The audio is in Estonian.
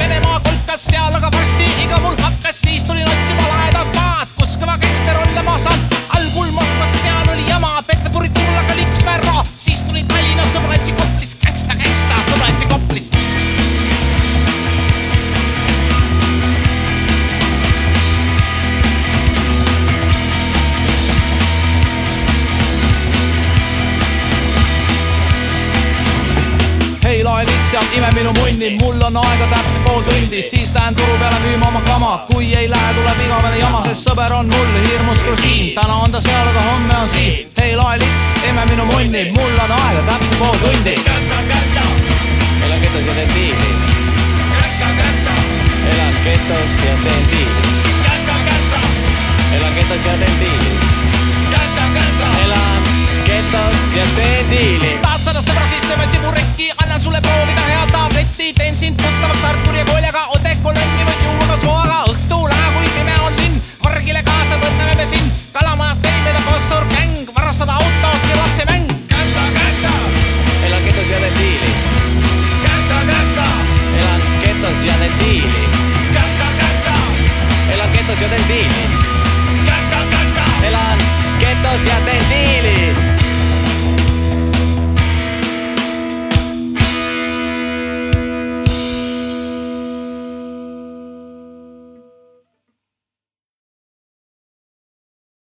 Venemaa kolkas seal, aga varsti Kristjan, ime minu munni, mul on aega täpselt pool tundi, siis lähen turu peale müüma oma kama. kui ei lähe, tuleb igavene jama, sest sõber on mul hirmus grusiin. täna on ta seal, aga homme on siin. hei lae lits, ime minu munni, mul on aega täpselt pool tundi. elan getos ja teen diili. elan getos ja teen diili. elan getos ja teen diili. elan getos ja teen diili. tahad saada sõbra sisse, võtsin mu rekki sulle proovida head tabletti, teen sind tuttavaks Arturi ja Koljaga, Ode kolonni võid juua ka sooaga, õhtul aja, kui pime on linn, vargile kaasa võtame me sind, kalamajas peimede fossor gäng, varastada auto, see lapse mäng. Gangsta, gangsta. elan getos ja need diilid. Gangsta, gangsta. elan getos ja need diilid.